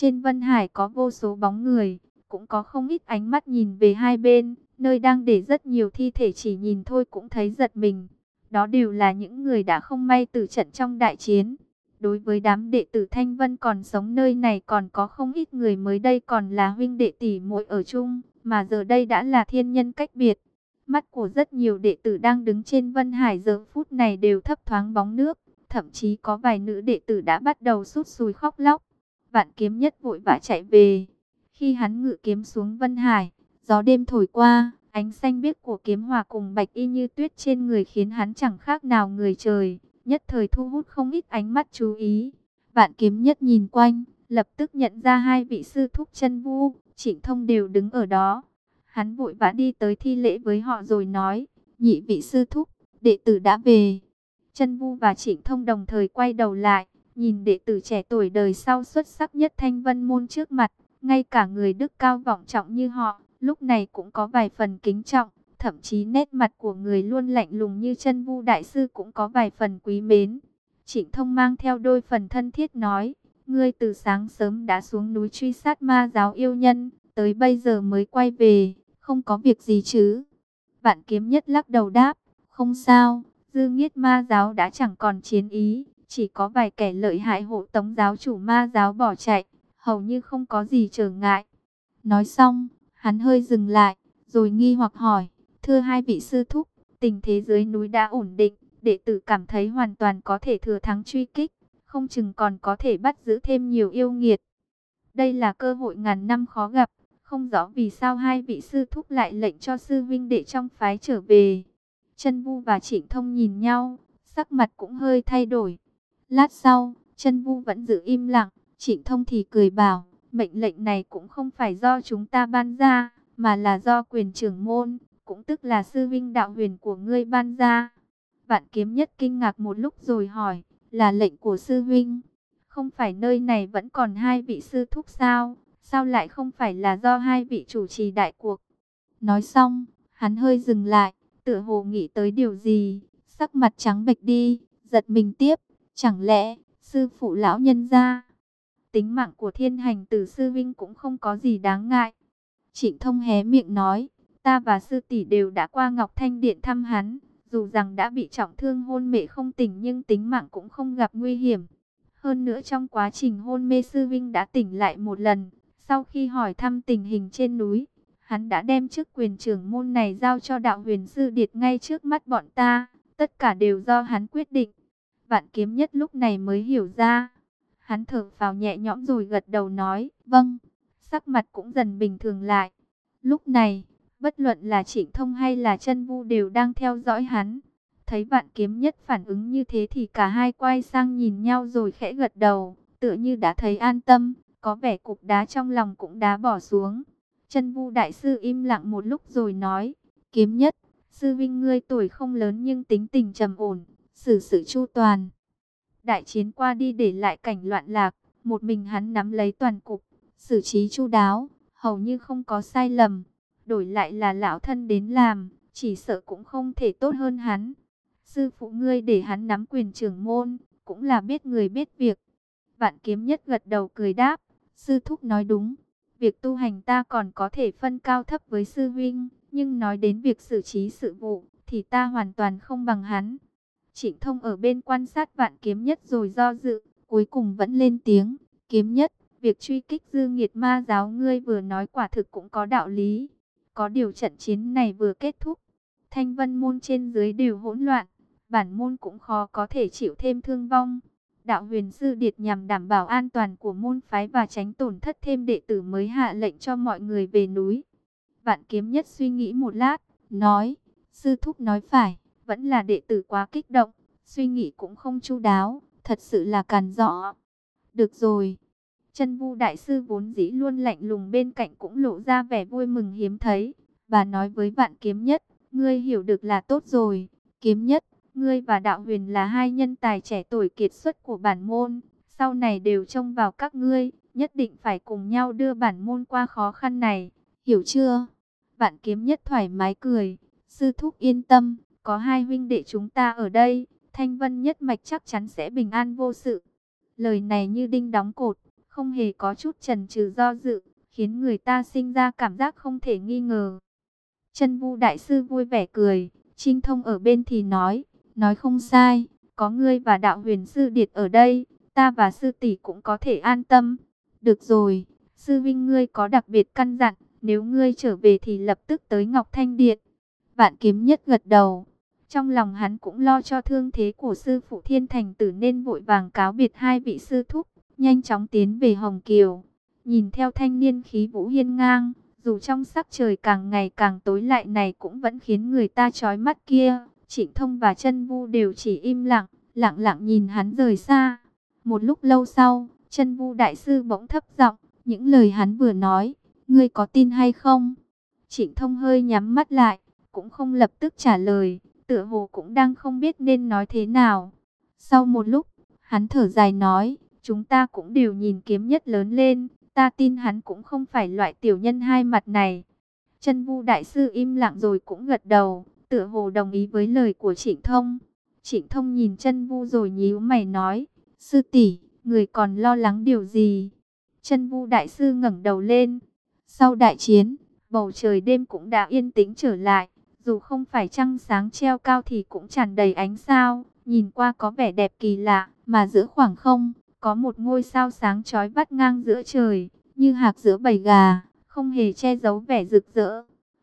Trên Vân Hải có vô số bóng người, cũng có không ít ánh mắt nhìn về hai bên, nơi đang để rất nhiều thi thể chỉ nhìn thôi cũng thấy giật mình. Đó đều là những người đã không may tử trận trong đại chiến. Đối với đám đệ tử Thanh Vân còn sống nơi này còn có không ít người mới đây còn là huynh đệ tỷ muội ở chung, mà giờ đây đã là thiên nhân cách biệt. Mắt của rất nhiều đệ tử đang đứng trên Vân Hải giờ phút này đều thấp thoáng bóng nước, thậm chí có vài nữ đệ tử đã bắt đầu sút sùi khóc lóc. Vạn kiếm nhất vội vã chạy về. Khi hắn ngự kiếm xuống Vân Hải, gió đêm thổi qua, ánh xanh biếc của kiếm hòa cùng bạch y như tuyết trên người khiến hắn chẳng khác nào người trời, nhất thời thu hút không ít ánh mắt chú ý. Vạn kiếm nhất nhìn quanh, lập tức nhận ra hai vị sư thúc chân vu, trịnh thông đều đứng ở đó. Hắn vội vã đi tới thi lễ với họ rồi nói, nhị vị sư thúc, đệ tử đã về. Chân vu và trịnh thông đồng thời quay đầu lại, nhìn đệ tử trẻ tuổi đời sau xuất sắc nhất thanh vân môn trước mặt, ngay cả người đức cao vọng trọng như họ, lúc này cũng có vài phần kính trọng, thậm chí nét mặt của người luôn lạnh lùng như chân vu đại sư cũng có vài phần quý mến. Trịnh thông mang theo đôi phần thân thiết nói, ngươi từ sáng sớm đã xuống núi truy sát ma giáo yêu nhân, tới bây giờ mới quay về, không có việc gì chứ. Vạn kiếm nhất lắc đầu đáp, không sao, dư nghiết ma giáo đã chẳng còn chiến ý, chỉ có vài kẻ lợi hại hộ tống giáo chủ ma giáo bỏ chạy, hầu như không có gì trở ngại. Nói xong, hắn hơi dừng lại, rồi nghi hoặc hỏi, thưa hai vị sư thúc, tình thế dưới núi đã ổn định, đệ tử cảm thấy hoàn toàn có thể thừa thắng truy kích, không chừng còn có thể bắt giữ thêm nhiều yêu nghiệt. Đây là cơ hội ngàn năm khó gặp, không rõ vì sao hai vị sư thúc lại lệnh cho sư vinh đệ trong phái trở về. Chân Vu và Trịnh Thông nhìn nhau, sắc mặt cũng hơi thay đổi. Lát sau, Chân Vu vẫn giữ im lặng, Trịnh Thông thì cười bảo, mệnh lệnh này cũng không phải do chúng ta ban ra, mà là do quyền trưởng môn, cũng tức là sư vinh đạo huyền của ngươi ban ra. Vạn kiếm nhất kinh ngạc một lúc rồi hỏi, là lệnh của sư vinh? Không phải nơi này vẫn còn hai vị sư thúc sao? Sao lại không phải là do hai vị chủ trì đại cuộc? Nói xong, hắn hơi dừng lại, tựa hồ nghĩ tới điều gì, sắc mặt trắng bệch đi, giật mình tiếp, chẳng lẽ sư phụ lão nhân gia tính mạng của thiên hành tử sư vinh cũng không có gì đáng ngại. Trịnh thông hé miệng nói, ta và sư tỷ đều đã qua Ngọc Thanh Điện thăm hắn, dù rằng đã bị trọng thương hôn mê không tỉnh nhưng tính mạng cũng không gặp nguy hiểm. Hơn nữa trong quá trình hôn mê sư vinh đã tỉnh lại một lần, sau khi hỏi thăm tình hình trên núi, hắn đã đem chức quyền trưởng môn này giao cho đạo huyền sư điệt ngay trước mắt bọn ta, tất cả đều do hắn quyết định. Vạn kiếm nhất lúc này mới hiểu ra, Hắn thở vào nhẹ nhõm rồi gật đầu nói, vâng, sắc mặt cũng dần bình thường lại. Lúc này, bất luận là trịnh thông hay là chân vu đều đang theo dõi hắn. Thấy vạn kiếm nhất phản ứng như thế thì cả hai quay sang nhìn nhau rồi khẽ gật đầu, tựa như đã thấy an tâm, có vẻ cục đá trong lòng cũng đá bỏ xuống. Chân vu đại sư im lặng một lúc rồi nói, kiếm nhất, sư vinh ngươi tuổi không lớn nhưng tính tình trầm ổn, xử sự chu toàn. Đại chiến qua đi để lại cảnh loạn lạc, một mình hắn nắm lấy toàn cục, xử trí chu đáo, hầu như không có sai lầm. Đổi lại là lão thân đến làm, chỉ sợ cũng không thể tốt hơn hắn. Sư phụ ngươi để hắn nắm quyền trưởng môn, cũng là biết người biết việc. Vạn kiếm nhất gật đầu cười đáp, sư thúc nói đúng. Việc tu hành ta còn có thể phân cao thấp với sư vinh, nhưng nói đến việc xử trí sự vụ, thì ta hoàn toàn không bằng hắn. Trịnh thông ở bên quan sát vạn kiếm nhất rồi do dự, cuối cùng vẫn lên tiếng, kiếm nhất, việc truy kích dư nghiệt ma giáo ngươi vừa nói quả thực cũng có đạo lý. Có điều trận chiến này vừa kết thúc, thanh vân môn trên dưới đều hỗn loạn, bản môn cũng khó có thể chịu thêm thương vong. Đạo huyền sư điệt nhằm đảm bảo an toàn của môn phái và tránh tổn thất thêm đệ tử mới hạ lệnh cho mọi người về núi. Vạn kiếm nhất suy nghĩ một lát, nói, sư thúc nói phải vẫn là đệ tử quá kích động, suy nghĩ cũng không chu đáo, thật sự là càn rõ. Được rồi. Chân vu đại sư vốn dĩ luôn lạnh lùng bên cạnh cũng lộ ra vẻ vui mừng hiếm thấy. Bà nói với vạn kiếm nhất, ngươi hiểu được là tốt rồi. Kiếm nhất, ngươi và đạo huyền là hai nhân tài trẻ tuổi kiệt xuất của bản môn. Sau này đều trông vào các ngươi, nhất định phải cùng nhau đưa bản môn qua khó khăn này. Hiểu chưa? Vạn kiếm nhất thoải mái cười. Sư thúc yên tâm, có hai huynh đệ chúng ta ở đây, Thanh Vân nhất mạch chắc chắn sẽ bình an vô sự. Lời này như đinh đóng cột, không hề có chút chần chừ do dự, khiến người ta sinh ra cảm giác không thể nghi ngờ. Chân vu đại sư vui vẻ cười, Trinh Thông ở bên thì nói, nói không sai, có ngươi và đạo huyền sư điệt ở đây, ta và sư tỷ cũng có thể an tâm. Được rồi, sư vinh ngươi có đặc biệt căn dặn, nếu ngươi trở về thì lập tức tới Ngọc Thanh Điện. Vạn kiếm nhất gật đầu. Trong lòng hắn cũng lo cho thương thế của sư phụ thiên thành tử nên vội vàng cáo biệt hai vị sư thúc, nhanh chóng tiến về Hồng Kiều. Nhìn theo thanh niên khí vũ hiên ngang, dù trong sắc trời càng ngày càng tối lại này cũng vẫn khiến người ta chói mắt kia. Trịnh Thông và chân Vu đều chỉ im lặng, lặng lặng nhìn hắn rời xa. Một lúc lâu sau, chân Vu đại sư bỗng thấp giọng, những lời hắn vừa nói, ngươi có tin hay không? Trịnh Thông hơi nhắm mắt lại, cũng không lập tức trả lời, tựa hồ cũng đang không biết nên nói thế nào. Sau một lúc, hắn thở dài nói, chúng ta cũng đều nhìn kiếm nhất lớn lên, ta tin hắn cũng không phải loại tiểu nhân hai mặt này. Chân Vu đại sư im lặng rồi cũng gật đầu, tựa hồ đồng ý với lời của Trịnh Thông. Trịnh Thông nhìn chân Vu rồi nhíu mày nói, sư tỷ, người còn lo lắng điều gì? Chân Vu đại sư ngẩng đầu lên. Sau đại chiến, bầu trời đêm cũng đã yên tĩnh trở lại, dù không phải trăng sáng treo cao thì cũng tràn đầy ánh sao, nhìn qua có vẻ đẹp kỳ lạ, mà giữa khoảng không, có một ngôi sao sáng chói vắt ngang giữa trời, như hạc giữa bầy gà, không hề che giấu vẻ rực rỡ.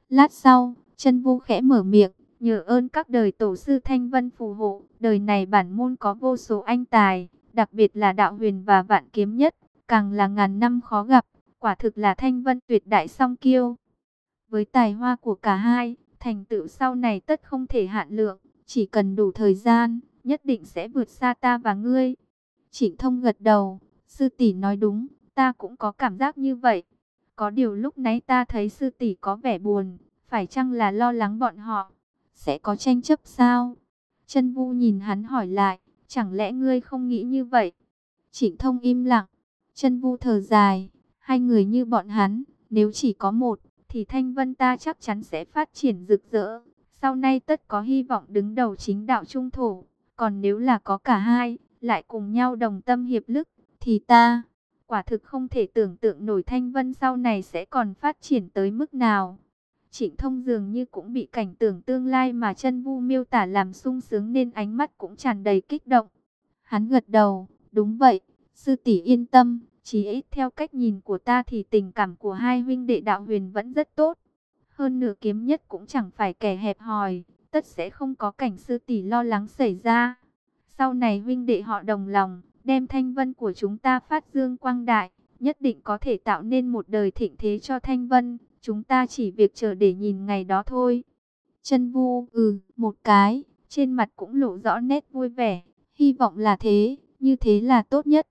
Lát sau, chân vu khẽ mở miệng, nhờ ơn các đời tổ sư Thanh Vân phù hộ, đời này bản môn có vô số anh tài, đặc biệt là đạo huyền và vạn kiếm nhất, càng là ngàn năm khó gặp, quả thực là Thanh Vân tuyệt đại song kiêu. Với tài hoa của cả hai, thành tựu sau này tất không thể hạn lượng, chỉ cần đủ thời gian, nhất định sẽ vượt xa ta và ngươi. Trịnh thông gật đầu, sư tỷ nói đúng, ta cũng có cảm giác như vậy. Có điều lúc nãy ta thấy sư tỷ có vẻ buồn, phải chăng là lo lắng bọn họ? Sẽ có tranh chấp sao? Chân vu nhìn hắn hỏi lại, chẳng lẽ ngươi không nghĩ như vậy? Trịnh thông im lặng, chân vu thở dài, hai người như bọn hắn, nếu chỉ có một, thì Thanh Vân ta chắc chắn sẽ phát triển rực rỡ. Sau này tất có hy vọng đứng đầu chính đạo trung thổ. Còn nếu là có cả hai, lại cùng nhau đồng tâm hiệp lực, thì ta, quả thực không thể tưởng tượng nổi Thanh Vân sau này sẽ còn phát triển tới mức nào. Trịnh thông dường như cũng bị cảnh tưởng tương lai mà chân vu miêu tả làm sung sướng nên ánh mắt cũng tràn đầy kích động. Hắn gật đầu, đúng vậy, sư tỷ yên tâm, chỉ ít theo cách nhìn của ta thì tình cảm của hai huynh đệ đạo huyền vẫn rất tốt. Hơn nửa kiếm nhất cũng chẳng phải kẻ hẹp hòi, tất sẽ không có cảnh sư tỷ lo lắng xảy ra. Sau này huynh đệ họ đồng lòng, đem thanh vân của chúng ta phát dương quang đại, nhất định có thể tạo nên một đời thịnh thế cho thanh vân. Chúng ta chỉ việc chờ để nhìn ngày đó thôi. Chân vu, ừ, một cái, trên mặt cũng lộ rõ nét vui vẻ, hy vọng là thế, như thế là tốt nhất.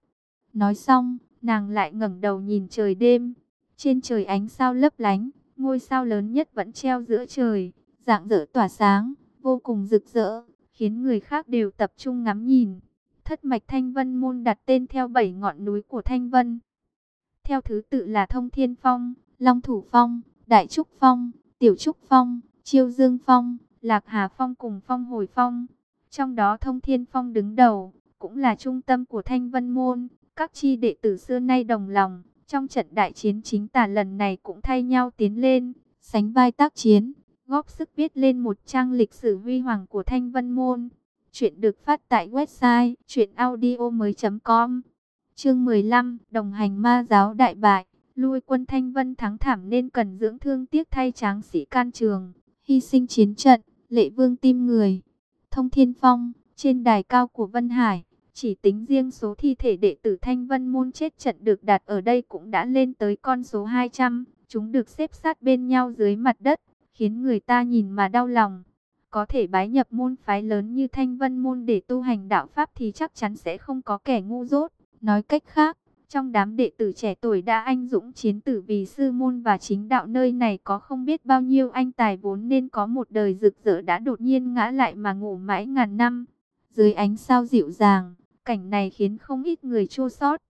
Nói xong, Nàng lại ngẩng đầu nhìn trời đêm. Trên trời ánh sao lấp lánh, ngôi sao lớn nhất vẫn treo giữa trời, dạng dỡ tỏa sáng, vô cùng rực rỡ, khiến người khác đều tập trung ngắm nhìn. Thất mạch Thanh Vân môn đặt tên theo bảy ngọn núi của Thanh Vân. Theo thứ tự là Thông Thiên Phong, Long Thủ Phong, Đại Trúc Phong, Tiểu Trúc Phong, Chiêu Dương Phong, Lạc Hà Phong cùng Phong Hồi Phong. Trong đó Thông Thiên Phong đứng đầu, cũng là trung tâm của Thanh Vân Môn, các chi đệ tử xưa nay đồng lòng, trong trận đại chiến chính tà lần này cũng thay nhau tiến lên, sánh vai tác chiến, góp sức viết lên một trang lịch sử huy hoàng của Thanh Vân Môn. Chuyện được phát tại website chuyenaudio.com Chương 15 Đồng hành ma giáo đại bại. Lui quân Thanh Vân thắng thảm nên cần dưỡng thương tiếc thay tráng sĩ can trường. Hy sinh chiến trận Lệ vương tim người. Thông Thiên Phong Trên đài cao của Vân Hải chỉ tính riêng số thi thể đệ tử Thanh Vân Môn chết trận được đặt ở đây cũng đã lên tới con số 200. Chúng được xếp sát bên nhau dưới mặt đất, khiến người ta nhìn mà đau lòng. Có thể bái nhập môn phái lớn như Thanh Vân Môn để tu hành đạo Pháp thì chắc chắn sẽ không có kẻ ngu dốt. Nói cách khác, trong đám đệ tử trẻ tuổi đã anh dũng chiến tử vì sư môn và chính đạo nơi này có không biết bao nhiêu anh tài vốn nên có một đời rực rỡ đã đột nhiên ngã lại mà ngủ mãi ngàn năm. Dưới ánh sao dịu dàng, Cảnh này khiến không ít người chua xót.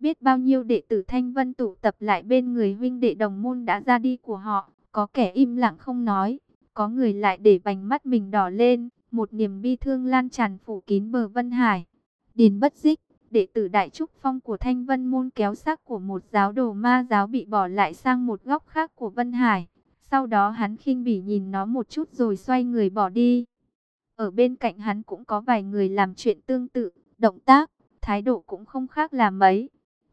Biết bao nhiêu đệ tử Thanh Vân tụ tập lại bên người huynh đệ đồng môn đã ra đi của họ, có kẻ im lặng không nói, có người lại để vành mắt mình đỏ lên, một niềm bi thương lan tràn phủ kín bờ Vân Hải. Điền bất dích, đệ tử Đại Trúc Phong của Thanh Vân Môn kéo xác của một giáo đồ ma giáo bị bỏ lại sang một góc khác của Vân Hải. Sau đó hắn khinh bỉ nhìn nó một chút rồi xoay người bỏ đi. Ở bên cạnh hắn cũng có vài người làm chuyện tương tự, động tác, thái độ cũng không khác là mấy.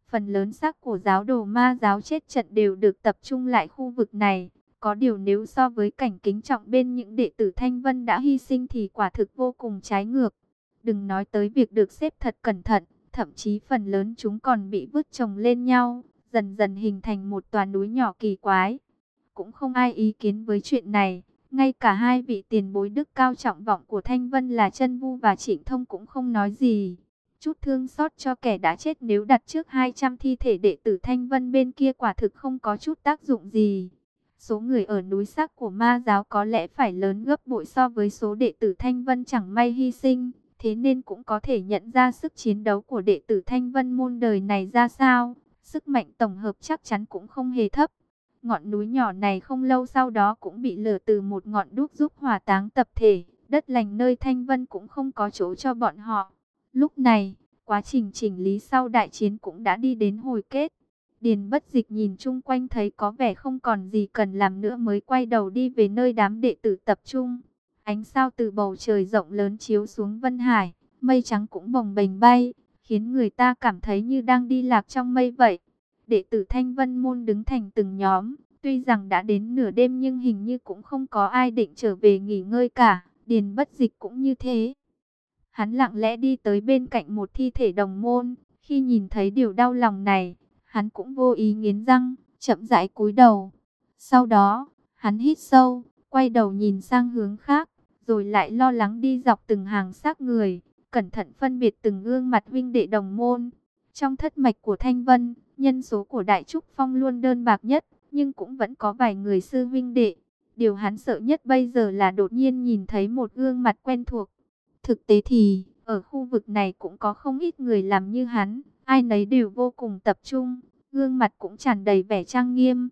Phần lớn xác của giáo đồ ma giáo chết trận đều được tập trung lại khu vực này. Có điều nếu so với cảnh kính trọng bên những đệ tử Thanh Vân đã hy sinh thì quả thực vô cùng trái ngược. Đừng nói tới việc được xếp thật cẩn thận, thậm chí phần lớn chúng còn bị vứt chồng lên nhau, dần dần hình thành một tòa núi nhỏ kỳ quái. Cũng không ai ý kiến với chuyện này, ngay cả hai vị tiền bối đức cao trọng vọng của Thanh Vân là chân Vu và Trịnh Thông cũng không nói gì. Chút thương xót cho kẻ đã chết nếu đặt trước 200 thi thể đệ tử Thanh Vân bên kia quả thực không có chút tác dụng gì. Số người ở núi sắc của ma giáo có lẽ phải lớn gấp bội so với số đệ tử Thanh Vân chẳng may hy sinh. Thế nên cũng có thể nhận ra sức chiến đấu của đệ tử Thanh Vân môn đời này ra sao. Sức mạnh tổng hợp chắc chắn cũng không hề thấp. Ngọn núi nhỏ này không lâu sau đó cũng bị lửa từ một ngọn đúc giúp hỏa táng tập thể. Đất lành nơi Thanh Vân cũng không có chỗ cho bọn họ. Lúc này, quá trình chỉnh lý sau đại chiến cũng đã đi đến hồi kết. Điền bất dịch nhìn chung quanh thấy có vẻ không còn gì cần làm nữa mới quay đầu đi về nơi đám đệ tử tập trung. Ánh sao từ bầu trời rộng lớn chiếu xuống Vân Hải, mây trắng cũng bồng bềnh bay, khiến người ta cảm thấy như đang đi lạc trong mây vậy. Đệ tử Thanh Vân Môn đứng thành từng nhóm, tuy rằng đã đến nửa đêm nhưng hình như cũng không có ai định trở về nghỉ ngơi cả, Điền bất dịch cũng như thế. Hắn lặng lẽ đi tới bên cạnh một thi thể đồng môn, khi nhìn thấy điều đau lòng này, hắn cũng vô ý nghiến răng, chậm rãi cúi đầu. Sau đó, hắn hít sâu, quay đầu nhìn sang hướng khác, rồi lại lo lắng đi dọc từng hàng xác người, cẩn thận phân biệt từng gương mặt vinh đệ đồng môn. Trong thất mạch của Thanh Vân, nhân số của Đại Trúc Phong luôn đơn bạc nhất, nhưng cũng vẫn có vài người sư vinh đệ. Điều hắn sợ nhất bây giờ là đột nhiên nhìn thấy một gương mặt quen thuộc. Thực tế thì, ở khu vực này cũng có không ít người làm như hắn, ai nấy đều vô cùng tập trung, gương mặt cũng tràn đầy vẻ trang nghiêm.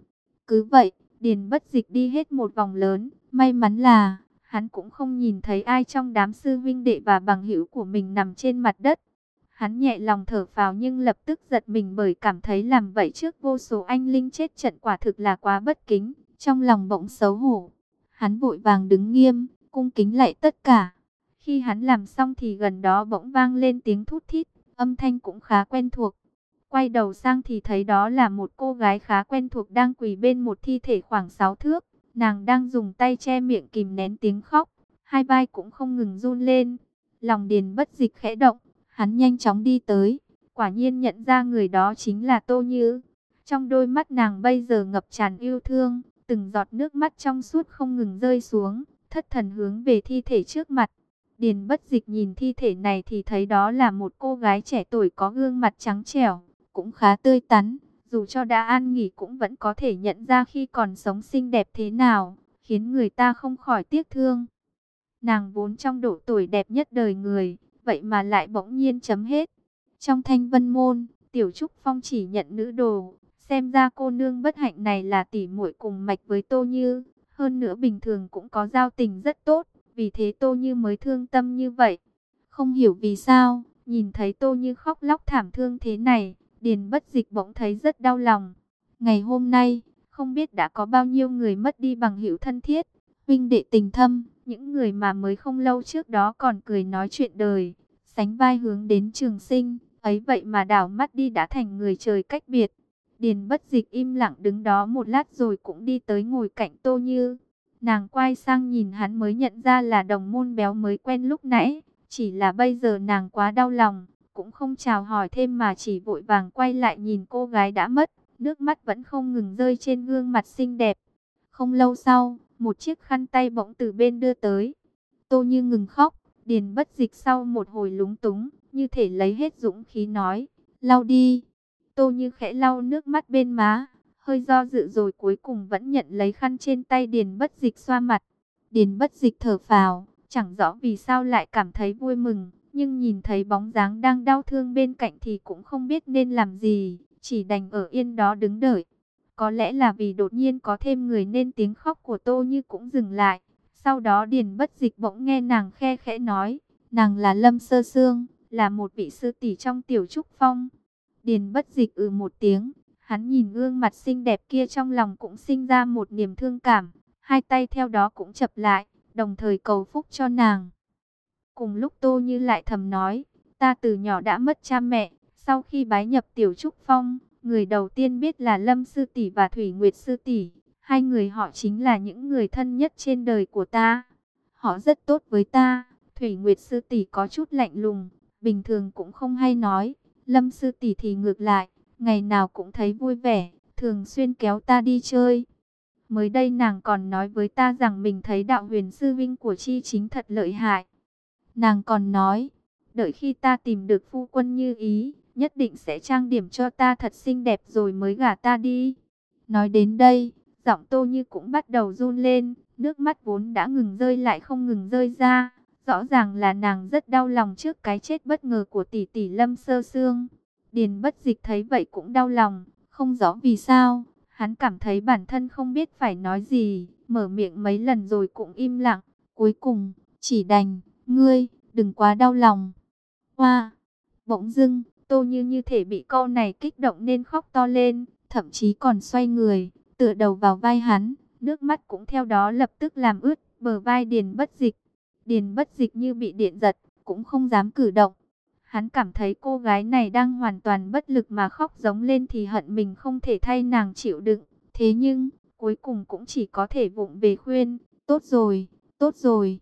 Cứ vậy, Điền bất dịch đi hết một vòng lớn, may mắn là hắn cũng không nhìn thấy ai trong đám sư vinh đệ và bằng hữu của mình nằm trên mặt đất. Hắn nhẹ lòng thở phào nhưng lập tức giật mình bởi cảm thấy làm vậy trước vô số anh linh chết trận quả thực là quá bất kính, trong lòng bỗng xấu hổ. Hắn vội vàng đứng nghiêm, cung kính lại tất cả. Khi hắn làm xong thì gần đó bỗng vang lên tiếng thút thít, âm thanh cũng khá quen thuộc. Quay đầu sang thì thấy đó là một cô gái khá quen thuộc đang quỳ bên một thi thể khoảng 6 thước. Nàng đang dùng tay che miệng kìm nén tiếng khóc, hai vai cũng không ngừng run lên. Lòng điền bất dịch khẽ động, hắn nhanh chóng đi tới, quả nhiên nhận ra người đó chính là Tô Như. Trong đôi mắt nàng bây giờ ngập tràn yêu thương, từng giọt nước mắt trong suốt không ngừng rơi xuống, thất thần hướng về thi thể trước mặt. Điền bất dịch nhìn thi thể này thì thấy đó là một cô gái trẻ tuổi có gương mặt trắng trẻo, cũng khá tươi tắn, dù cho đã an nghỉ cũng vẫn có thể nhận ra khi còn sống xinh đẹp thế nào, khiến người ta không khỏi tiếc thương. Nàng vốn trong độ tuổi đẹp nhất đời người, vậy mà lại bỗng nhiên chấm hết. Trong thanh vân môn, Tiểu Trúc Phong chỉ nhận nữ đồ, xem ra cô nương bất hạnh này là tỷ muội cùng mạch với Tô Như, hơn nữa bình thường cũng có giao tình rất tốt, vì thế Tô Như mới thương tâm như vậy. Không hiểu vì sao, nhìn thấy Tô Như khóc lóc thảm thương thế này, Điền bất dịch bỗng thấy rất đau lòng. Ngày hôm nay, không biết đã có bao nhiêu người mất đi bằng hữu thân thiết, huynh đệ tình thâm, những người mà mới không lâu trước đó còn cười nói chuyện đời, sánh vai hướng đến trường sinh, ấy vậy mà đảo mắt đi đã thành người trời cách biệt. Điền bất dịch im lặng đứng đó một lát rồi cũng đi tới ngồi cạnh Tô Như. Nàng quay sang nhìn hắn mới nhận ra là đồng môn béo mới quen lúc nãy, chỉ là bây giờ nàng quá đau lòng, cũng không chào hỏi thêm mà chỉ vội vàng quay lại nhìn cô gái đã mất, nước mắt vẫn không ngừng rơi trên gương mặt xinh đẹp. Không lâu sau, một chiếc khăn tay bỗng từ bên đưa tới. Tô Như ngừng khóc, điền bất dịch sau một hồi lúng túng, như thể lấy hết dũng khí nói, lau đi. Tô Như khẽ lau nước mắt bên má, hơi do dự rồi cuối cùng vẫn nhận lấy khăn trên tay điền bất dịch xoa mặt. Điền bất dịch thở phào, chẳng rõ vì sao lại cảm thấy vui mừng nhưng nhìn thấy bóng dáng đang đau thương bên cạnh thì cũng không biết nên làm gì, chỉ đành ở yên đó đứng đợi. Có lẽ là vì đột nhiên có thêm người nên tiếng khóc của Tô Như cũng dừng lại. Sau đó Điền bất dịch bỗng nghe nàng khe khẽ nói, nàng là Lâm Sơ Sương, là một vị sư tỷ trong tiểu trúc phong. Điền bất dịch ừ một tiếng, hắn nhìn gương mặt xinh đẹp kia trong lòng cũng sinh ra một niềm thương cảm, hai tay theo đó cũng chập lại, đồng thời cầu phúc cho nàng. Cùng lúc Tô Như lại thầm nói, ta từ nhỏ đã mất cha mẹ, sau khi bái nhập tiểu trúc phong, người đầu tiên biết là Lâm Sư Tỷ và Thủy Nguyệt Sư Tỷ. Hai người họ chính là những người thân nhất trên đời của ta. Họ rất tốt với ta. Thủy Nguyệt Sư Tỷ có chút lạnh lùng, bình thường cũng không hay nói. Lâm Sư Tỷ thì ngược lại, ngày nào cũng thấy vui vẻ, thường xuyên kéo ta đi chơi. Mới đây nàng còn nói với ta rằng mình thấy đạo huyền sư vinh của chi chính thật lợi hại. Nàng còn nói, đợi khi ta tìm được phu quân như ý, nhất định sẽ trang điểm cho ta thật xinh đẹp rồi mới gả ta đi. Nói đến đây, giọng tô như cũng bắt đầu run lên, nước mắt vốn đã ngừng rơi lại không ngừng rơi ra. Rõ ràng là nàng rất đau lòng trước cái chết bất ngờ của tỷ tỷ Lâm Sơ Sương. Điền bất dịch thấy vậy cũng đau lòng, không rõ vì sao. Hắn cảm thấy bản thân không biết phải nói gì, mở miệng mấy lần rồi cũng im lặng. Cuối cùng, chỉ đành, ngươi, đừng quá đau lòng. Hoa, bỗng dưng, tô như như thể bị câu này kích động nên khóc to lên, thậm chí còn xoay người, tựa đầu vào vai hắn, nước mắt cũng theo đó lập tức làm ướt bờ vai điền bất dịch. Điền bất dịch như bị điện giật, cũng không dám cử động. Hắn cảm thấy cô gái này đang hoàn toàn bất lực mà khóc giống lên thì hận mình không thể thay nàng chịu đựng. Thế nhưng, cuối cùng cũng chỉ có thể vụng về khuyên, tốt rồi, tốt rồi.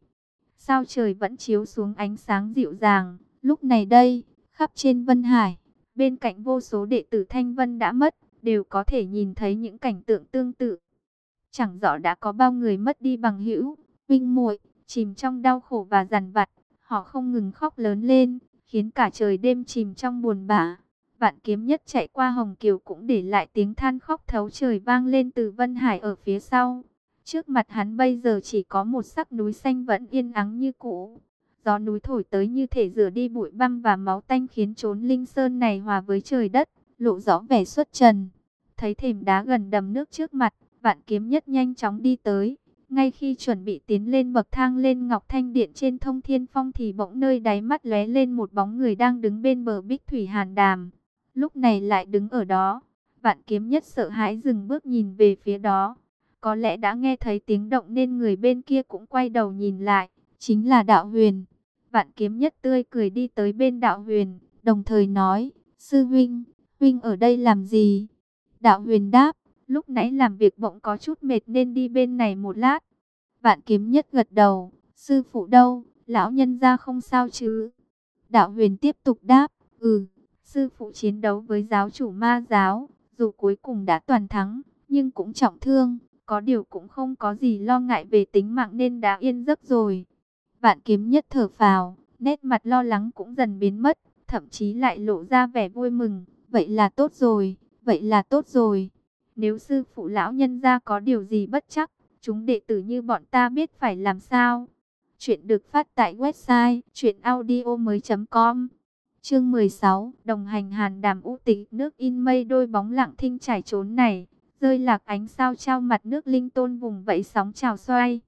Sao trời vẫn chiếu xuống ánh sáng dịu dàng, lúc này đây, khắp trên Vân Hải, bên cạnh vô số đệ tử Thanh Vân đã mất, đều có thể nhìn thấy những cảnh tượng tương tự. Chẳng rõ đã có bao người mất đi bằng hữu, huynh muội, chìm trong đau khổ và giàn vặt, họ không ngừng khóc lớn lên, khiến cả trời đêm chìm trong buồn bã. Vạn kiếm nhất chạy qua Hồng Kiều cũng để lại tiếng than khóc thấu trời vang lên từ Vân Hải ở phía sau. Trước mặt hắn bây giờ chỉ có một sắc núi xanh vẫn yên ắng như cũ. Gió núi thổi tới như thể rửa đi bụi băm và máu tanh khiến chốn linh sơn này hòa với trời đất, lộ rõ vẻ xuất trần. Thấy thềm đá gần đầm nước trước mặt, vạn kiếm nhất nhanh chóng đi tới. Ngay khi chuẩn bị tiến lên bậc thang lên Ngọc Thanh Điện trên thông thiên phong thì bỗng nơi đáy mắt lóe lên một bóng người đang đứng bên bờ bích thủy hàn đàm. Lúc này lại đứng ở đó, vạn kiếm nhất sợ hãi dừng bước nhìn về phía đó. Có lẽ đã nghe thấy tiếng động nên người bên kia cũng quay đầu nhìn lại, chính là đạo huyền. Vạn kiếm nhất tươi cười đi tới bên đạo huyền, đồng thời nói, Sư huynh, huynh ở đây làm gì? Đạo huyền đáp, lúc nãy làm việc bỗng có chút mệt nên đi bên này một lát. Vạn kiếm nhất gật đầu, sư phụ đâu, lão nhân ra không sao chứ? Đạo huyền tiếp tục đáp, ừ, sư phụ chiến đấu với giáo chủ ma giáo, dù cuối cùng đã toàn thắng, nhưng cũng trọng thương, có điều cũng không có gì lo ngại về tính mạng nên đã yên giấc rồi. Vạn kiếm nhất thở phào, nét mặt lo lắng cũng dần biến mất, thậm chí lại lộ ra vẻ vui mừng. Vậy là tốt rồi, vậy là tốt rồi. Nếu sư phụ lão nhân ra có điều gì bất chắc, chúng đệ tử như bọn ta biết phải làm sao. Chuyện được phát tại website chuyenaudio.com Chương 16 Đồng hành hàn đàm u tịch nước in mây đôi bóng lặng thinh trải trốn này. Rơi lạc ánh sao trao mặt nước linh tôn vùng vẫy sóng trào xoay.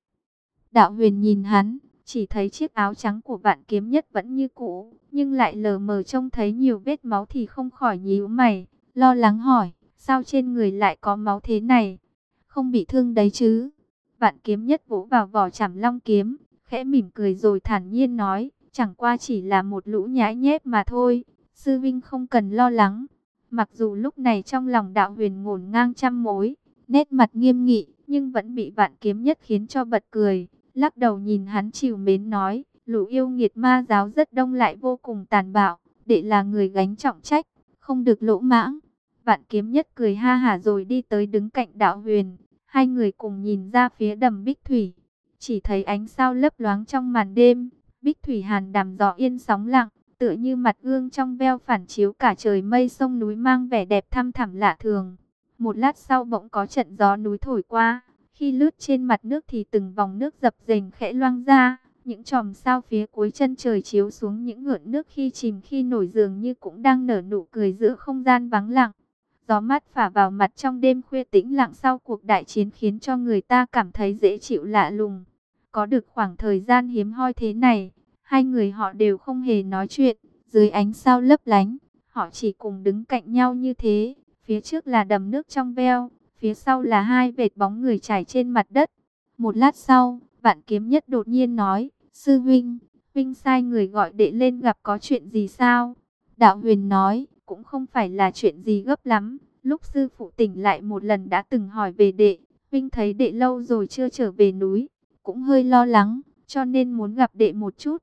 Đạo huyền nhìn hắn, chỉ thấy chiếc áo trắng của vạn kiếm nhất vẫn như cũ, nhưng lại lờ mờ trông thấy nhiều vết máu thì không khỏi nhíu mày, lo lắng hỏi, sao trên người lại có máu thế này? Không bị thương đấy chứ? Vạn kiếm nhất vỗ vào vỏ chảm long kiếm, khẽ mỉm cười rồi thản nhiên nói, chẳng qua chỉ là một lũ nhãi nhép mà thôi, sư vinh không cần lo lắng. Mặc dù lúc này trong lòng đạo huyền ngổn ngang trăm mối, nét mặt nghiêm nghị, nhưng vẫn bị vạn kiếm nhất khiến cho bật cười lắc đầu nhìn hắn chiều mến nói, lũ yêu nghiệt ma giáo rất đông lại vô cùng tàn bạo, đệ là người gánh trọng trách, không được lỗ mãng. Vạn kiếm nhất cười ha hả rồi đi tới đứng cạnh đạo huyền, hai người cùng nhìn ra phía đầm Bích Thủy, chỉ thấy ánh sao lấp loáng trong màn đêm, Bích Thủy hàn đàm gió yên sóng lặng, tựa như mặt gương trong veo phản chiếu cả trời mây sông núi mang vẻ đẹp thăm thẳm lạ thường. Một lát sau bỗng có trận gió núi thổi qua, khi lướt trên mặt nước thì từng vòng nước dập dềnh khẽ loang ra, những chòm sao phía cuối chân trời chiếu xuống những ngượn nước khi chìm khi nổi dường như cũng đang nở nụ cười giữa không gian vắng lặng. Gió mát phả vào mặt trong đêm khuya tĩnh lặng sau cuộc đại chiến khiến cho người ta cảm thấy dễ chịu lạ lùng. Có được khoảng thời gian hiếm hoi thế này, hai người họ đều không hề nói chuyện, Dưới ánh sao lấp lánh, họ chỉ cùng đứng cạnh nhau như thế. Phía trước là đầm nước trong veo, phía sau là hai vệt bóng người trải trên mặt đất. Một lát sau, vạn kiếm nhất đột nhiên nói, Sư Vinh, Vinh sai người gọi đệ lên gặp có chuyện gì sao? Đạo huyền nói, cũng không phải là chuyện gì gấp lắm. Lúc sư phụ tỉnh lại một lần đã từng hỏi về đệ, Vinh thấy đệ lâu rồi chưa trở về núi, cũng hơi lo lắng, cho nên muốn gặp đệ một chút.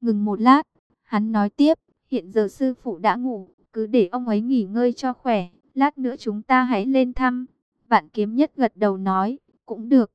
Ngừng một lát, hắn nói tiếp, hiện giờ sư phụ đã ngủ, cứ để ông ấy nghỉ ngơi cho khỏe, lát nữa chúng ta hãy lên thăm. Vạn kiếm nhất gật đầu nói, cũng được.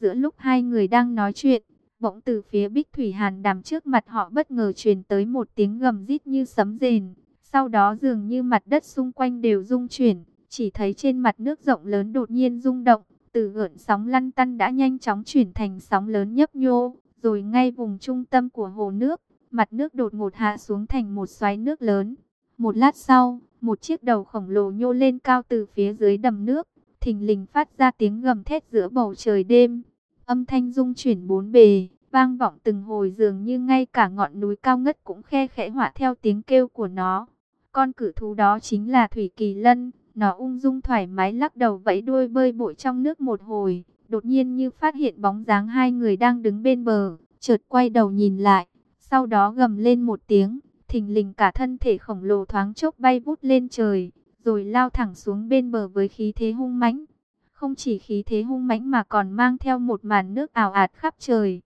Giữa lúc hai người đang nói chuyện, bỗng từ phía Bích Thủy Hàn đàm trước mặt họ bất ngờ truyền tới một tiếng gầm rít như sấm rền. Sau đó dường như mặt đất xung quanh đều rung chuyển, chỉ thấy trên mặt nước rộng lớn đột nhiên rung động, từ gợn sóng lăn tăn đã nhanh chóng chuyển thành sóng lớn nhấp nhô, rồi ngay vùng trung tâm của hồ nước, mặt nước đột ngột hạ xuống thành một xoáy nước lớn. Một lát sau, một chiếc đầu khổng lồ nhô lên cao từ phía dưới đầm nước, thình lình phát ra tiếng gầm thét giữa bầu trời đêm. Âm thanh rung chuyển bốn bề, vang vọng từng hồi dường như ngay cả ngọn núi cao ngất cũng khe khẽ họa theo tiếng kêu của nó. Con cử thú đó chính là Thủy Kỳ Lân, nó ung dung thoải mái lắc đầu vẫy đuôi bơi bội trong nước một hồi, đột nhiên như phát hiện bóng dáng hai người đang đứng bên bờ, chợt quay đầu nhìn lại, sau đó gầm lên một tiếng, thình lình cả thân thể khổng lồ thoáng chốc bay vút lên trời, rồi lao thẳng xuống bên bờ với khí thế hung mãnh. Không chỉ khí thế hung mãnh mà còn mang theo một màn nước ảo ạt khắp trời.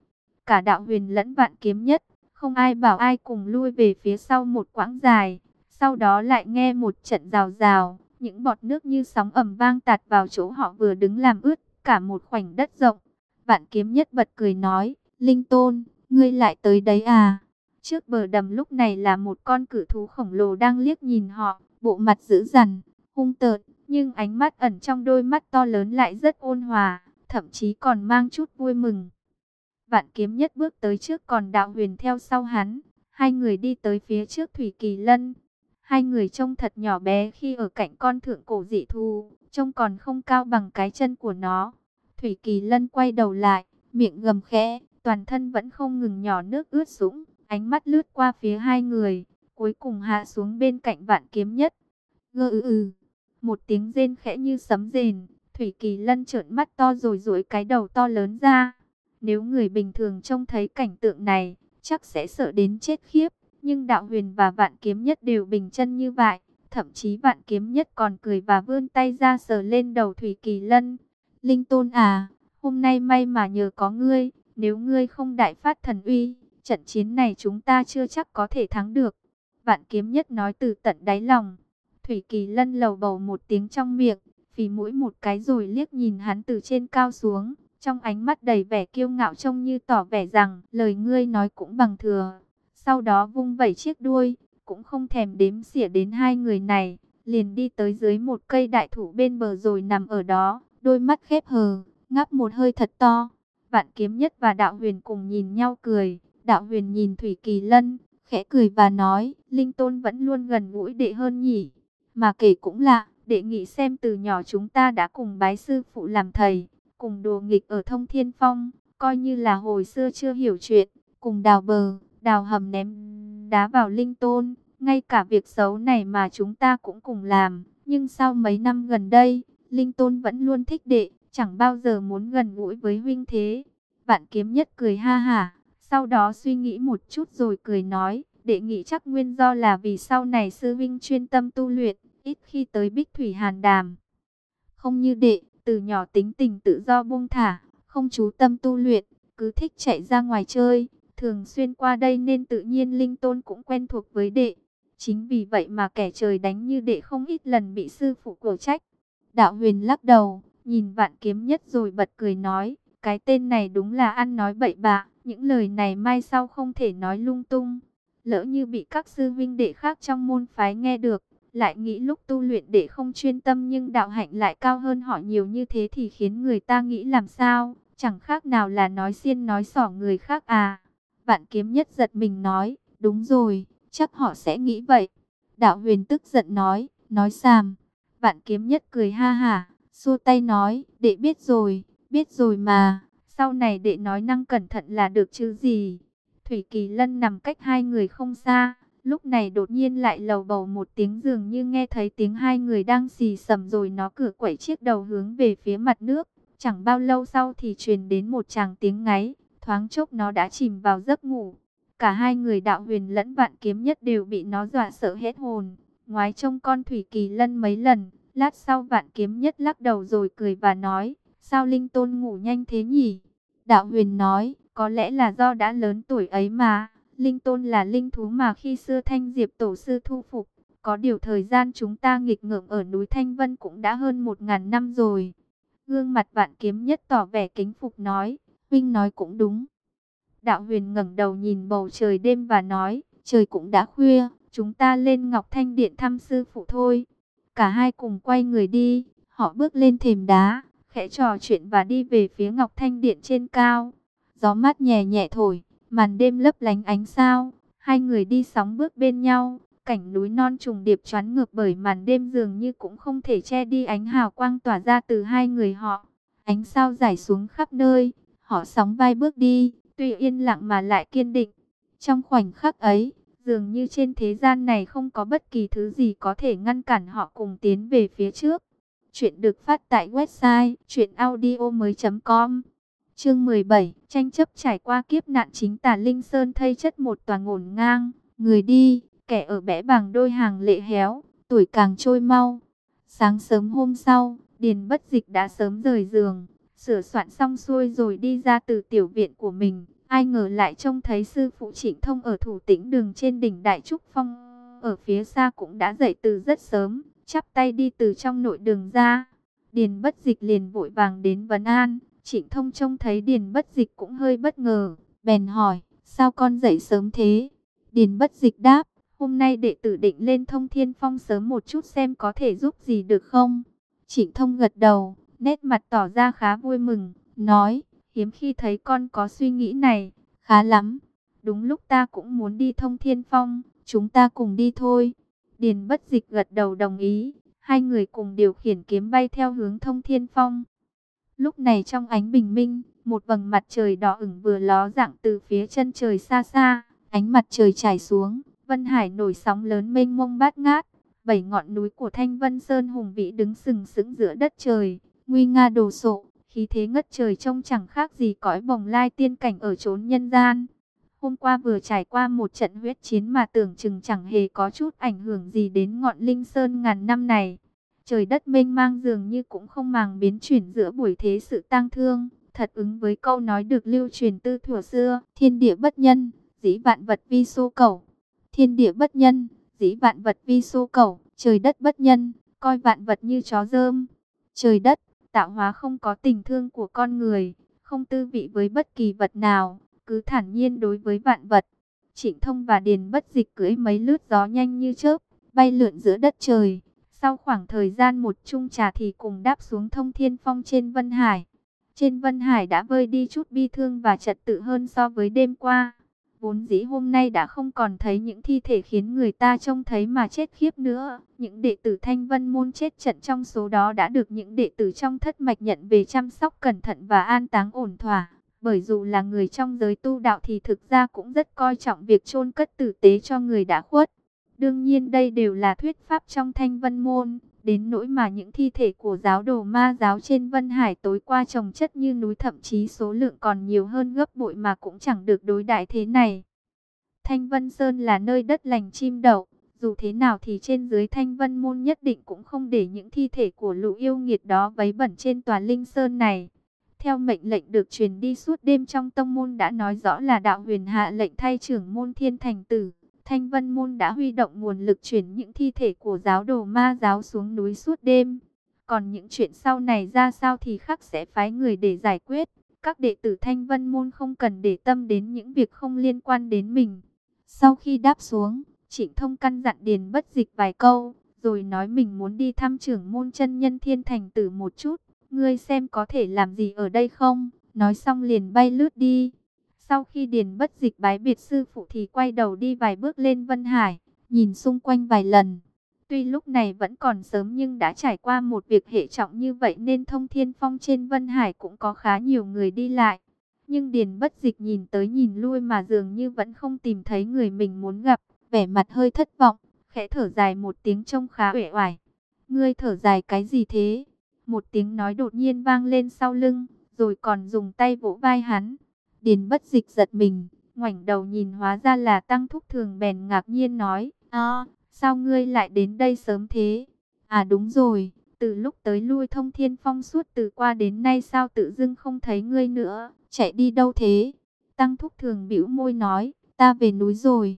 Cả đạo huyền lẫn vạn kiếm nhất, không ai bảo ai cùng lui về phía sau một quãng dài. Sau đó lại nghe một trận rào rào, những bọt nước như sóng ẩm vang tạt vào chỗ họ vừa đứng làm ướt cả một khoảnh đất rộng. Vạn kiếm nhất bật cười nói, Linh Tôn, ngươi lại tới đấy à? Trước bờ đầm lúc này là một con cử thú khổng lồ đang liếc nhìn họ, bộ mặt dữ dằn, hung tợn, nhưng ánh mắt ẩn trong đôi mắt to lớn lại rất ôn hòa, thậm chí còn mang chút vui mừng. Vạn kiếm nhất bước tới trước còn đạo huyền theo sau hắn, hai người đi tới phía trước Thủy Kỳ Lân. Hai người trông thật nhỏ bé khi ở cạnh con thượng cổ dị thú, trông còn không cao bằng cái chân của nó. Thủy Kỳ Lân quay đầu lại, miệng gầm khẽ, toàn thân vẫn không ngừng nhỏ nước ướt sũng, ánh mắt lướt qua phía hai người, cuối cùng hạ xuống bên cạnh vạn kiếm nhất. Gơ ư ư, một tiếng rên khẽ như sấm rền, Thủy Kỳ Lân trợn mắt to rồi duỗi cái đầu to lớn ra. Nếu người bình thường trông thấy cảnh tượng này, chắc sẽ sợ đến chết khiếp. Nhưng đạo huyền và vạn kiếm nhất đều bình chân như vậy. Thậm chí vạn kiếm nhất còn cười và vươn tay ra sờ lên đầu Thủy Kỳ Lân. Linh Tôn à, hôm nay may mà nhờ có ngươi, nếu ngươi không đại phát thần uy, trận chiến này chúng ta chưa chắc có thể thắng được. Vạn kiếm nhất nói từ tận đáy lòng. Thủy Kỳ Lân lầu bầu một tiếng trong miệng, phì mũi một cái rồi liếc nhìn hắn từ trên cao xuống. Trong ánh mắt đầy vẻ kiêu ngạo trông như tỏ vẻ rằng lời ngươi nói cũng bằng thừa. Sau đó vung vẩy chiếc đuôi, cũng không thèm đếm xỉa đến hai người này, liền đi tới dưới một cây đại thụ bên bờ rồi nằm ở đó, đôi mắt khép hờ, ngáp một hơi thật to. Vạn kiếm nhất và đạo huyền cùng nhìn nhau cười, đạo huyền nhìn Thủy Kỳ Lân, khẽ cười và nói, Linh Tôn vẫn luôn gần gũi đệ hơn nhỉ, mà kể cũng lạ, đệ nghĩ xem từ nhỏ chúng ta đã cùng bái sư phụ làm thầy, cùng đồ nghịch ở thông thiên phong, coi như là hồi xưa chưa hiểu chuyện, cùng đào bờ, đào hầm ném đá vào linh tôn, ngay cả việc xấu này mà chúng ta cũng cùng làm. Nhưng sau mấy năm gần đây, linh tôn vẫn luôn thích đệ, chẳng bao giờ muốn gần gũi với huynh thế. Vạn kiếm nhất cười ha hả, sau đó suy nghĩ một chút rồi cười nói, đệ nghĩ chắc nguyên do là vì sau này sư vinh chuyên tâm tu luyện, ít khi tới bích thủy hàn đàm. Không như đệ, từ nhỏ tính tình tự do buông thả, không chú tâm tu luyện, cứ thích chạy ra ngoài chơi, thường xuyên qua đây nên tự nhiên Linh Tôn cũng quen thuộc với đệ. Chính vì vậy mà kẻ trời đánh như đệ không ít lần bị sư phụ cổ trách. Đạo huyền lắc đầu, nhìn vạn kiếm nhất rồi bật cười nói, cái tên này đúng là ăn nói bậy bạ, những lời này mai sau không thể nói lung tung. Lỡ như bị các sư vinh đệ khác trong môn phái nghe được, lại nghĩ lúc tu luyện để không chuyên tâm nhưng đạo hạnh lại cao hơn họ nhiều như thế thì khiến người ta nghĩ làm sao, chẳng khác nào là nói xiên nói sỏ người khác à. Vạn kiếm nhất giật mình nói, đúng rồi, chắc họ sẽ nghĩ vậy. Đạo huyền tức giận nói, nói xàm. Vạn kiếm nhất cười ha hả, xua tay nói, đệ biết rồi, biết rồi mà, sau này đệ nói năng cẩn thận là được chứ gì. Thủy Kỳ Lân nằm cách hai người không xa, Lúc này đột nhiên lại lầu bầu một tiếng dường như nghe thấy tiếng hai người đang xì sầm rồi nó cửa quẩy chiếc đầu hướng về phía mặt nước. Chẳng bao lâu sau thì truyền đến một tràng tiếng ngáy, thoáng chốc nó đã chìm vào giấc ngủ. Cả hai người đạo huyền lẫn vạn kiếm nhất đều bị nó dọa sợ hết hồn. Ngoái trông con Thủy Kỳ Lân mấy lần, lát sau vạn kiếm nhất lắc đầu rồi cười và nói, sao Linh Tôn ngủ nhanh thế nhỉ? Đạo huyền nói, có lẽ là do đã lớn tuổi ấy mà. Linh Tôn là linh thú mà khi xưa Thanh Diệp Tổ Sư thu phục. Có điều thời gian chúng ta nghịch ngợm ở núi Thanh Vân cũng đã hơn một ngàn năm rồi. Gương mặt vạn kiếm nhất tỏ vẻ kính phục nói, Huynh nói cũng đúng. Đạo huyền ngẩng đầu nhìn bầu trời đêm và nói, trời cũng đã khuya, chúng ta lên Ngọc Thanh Điện thăm sư phụ thôi. Cả hai cùng quay người đi, họ bước lên thềm đá, khẽ trò chuyện và đi về phía Ngọc Thanh Điện trên cao. Gió mát nhẹ nhẹ thổi, màn đêm lấp lánh ánh sao, hai người đi sóng bước bên nhau, cảnh núi non trùng điệp choán ngược bởi màn đêm dường như cũng không thể che đi ánh hào quang tỏa ra từ hai người họ. Ánh sao rải xuống khắp nơi, họ sóng vai bước đi, tuy yên lặng mà lại kiên định. Trong khoảnh khắc ấy, dường như trên thế gian này không có bất kỳ thứ gì có thể ngăn cản họ cùng tiến về phía trước. Chuyện được phát tại website chuyenaudio.com Chương 17, tranh chấp trải qua kiếp nạn chính tà Linh Sơn thay chất một tòa ngổn ngang, người đi, kẻ ở bẽ bằng đôi hàng lệ héo, tuổi càng trôi mau. Sáng sớm hôm sau, Điền Bất Dịch đã sớm rời giường, sửa soạn xong xuôi rồi đi ra từ tiểu viện của mình. Ai ngờ lại trông thấy sư phụ Trịnh Thông ở thủ tĩnh đường trên đỉnh Đại Trúc Phong, ở phía xa cũng đã dậy từ rất sớm, chắp tay đi từ trong nội đường ra. Điền Bất Dịch liền vội vàng đến vấn an, Trịnh Thông trông thấy Điền Bất Dịch cũng hơi bất ngờ, bèn hỏi, sao con dậy sớm thế? Điền Bất Dịch đáp, hôm nay đệ tử định lên thông thiên phong sớm một chút xem có thể giúp gì được không? Trịnh Thông gật đầu, nét mặt tỏ ra khá vui mừng, nói, hiếm khi thấy con có suy nghĩ này, khá lắm. Đúng lúc ta cũng muốn đi thông thiên phong, chúng ta cùng đi thôi. Điền Bất Dịch gật đầu đồng ý, hai người cùng điều khiển kiếm bay theo hướng thông thiên phong. Lúc này trong ánh bình minh, một vầng mặt trời đỏ ửng vừa ló dạng từ phía chân trời xa xa, ánh mặt trời trải xuống, Vân Hải nổi sóng lớn mênh mông bát ngát, bảy ngọn núi của Thanh Vân Sơn hùng vĩ đứng sừng sững giữa đất trời, nguy nga đồ sộ, khí thế ngất trời trông chẳng khác gì cõi bồng lai tiên cảnh ở chốn nhân gian. Hôm qua vừa trải qua một trận huyết chiến mà tưởng chừng chẳng hề có chút ảnh hưởng gì đến ngọn linh sơn ngàn năm này. Trời đất mênh mang dường như cũng không màng biến chuyển giữa buổi thế sự tang thương, thật ứng với câu nói được lưu truyền từ thuở xưa, thiên địa bất nhân, dĩ vạn vật vi số cầu. Thiên địa bất nhân, dĩ vạn vật vi số cầu, trời đất bất nhân, coi vạn vật như chó dơm. Trời đất, tạo hóa không có tình thương của con người, không tư vị với bất kỳ vật nào, cứ thản nhiên đối với vạn vật. Trịnh Thông và Điền Bất Dịch cưỡi mấy lướt gió nhanh như chớp, bay lượn giữa đất trời. Sau khoảng thời gian một chung trà thì cùng đáp xuống thông thiên phong trên Vân Hải. Trên Vân Hải đã vơi đi chút bi thương và trật tự hơn so với đêm qua. Vốn dĩ hôm nay đã không còn thấy những thi thể khiến người ta trông thấy mà chết khiếp nữa. Những đệ tử Thanh Vân Môn chết trận trong số đó đã được những đệ tử trong thất mạch nhận về chăm sóc cẩn thận và an táng ổn thỏa. Bởi dù là người trong giới tu đạo thì thực ra cũng rất coi trọng việc chôn cất tử tế cho người đã khuất. Đương nhiên đây đều là thuyết pháp trong thanh vân môn, đến nỗi mà những thi thể của giáo đồ ma giáo trên Vân Hải tối qua trồng chất như núi thậm chí số lượng còn nhiều hơn gấp bội mà cũng chẳng được đối đại thế này. Thanh Vân Sơn là nơi đất lành chim đậu, dù thế nào thì trên dưới Thanh Vân Môn nhất định cũng không để những thi thể của lũ yêu nghiệt đó vấy bẩn trên tòa Linh Sơn này. Theo mệnh lệnh được truyền đi suốt đêm trong tông môn đã nói rõ là đạo huyền hạ lệnh thay trưởng môn thiên thành tử. Thanh Vân Môn đã huy động nguồn lực chuyển những thi thể của giáo đồ ma giáo xuống núi suốt đêm. Còn những chuyện sau này ra sao thì khắc sẽ phái người để giải quyết. Các đệ tử Thanh Vân Môn không cần để tâm đến những việc không liên quan đến mình. Sau khi đáp xuống, Trịnh Thông căn dặn Điền bất dịch vài câu, rồi nói mình muốn đi thăm trưởng môn chân nhân thiên thành tử một chút. Ngươi xem có thể làm gì ở đây không? Nói xong liền bay lướt đi. Sau khi Điền bất dịch bái biệt sư phụ thì quay đầu đi vài bước lên Vân Hải, nhìn xung quanh vài lần. Tuy lúc này vẫn còn sớm nhưng đã trải qua một việc hệ trọng như vậy nên thông thiên phong trên Vân Hải cũng có khá nhiều người đi lại. Nhưng Điền bất dịch nhìn tới nhìn lui mà dường như vẫn không tìm thấy người mình muốn gặp, vẻ mặt hơi thất vọng, khẽ thở dài một tiếng trông khá uể oải. Ngươi thở dài cái gì thế? Một tiếng nói đột nhiên vang lên sau lưng, rồi còn dùng tay vỗ vai hắn. Điền bất dịch giật mình, ngoảnh đầu nhìn hóa ra là tăng thúc thường bèn ngạc nhiên nói, à, sao ngươi lại đến đây sớm thế? À đúng rồi, từ lúc tới lui thông thiên phong suốt từ qua đến nay sao tự dưng không thấy ngươi nữa, chạy đi đâu thế? Tăng thúc thường bĩu môi nói, ta về núi rồi.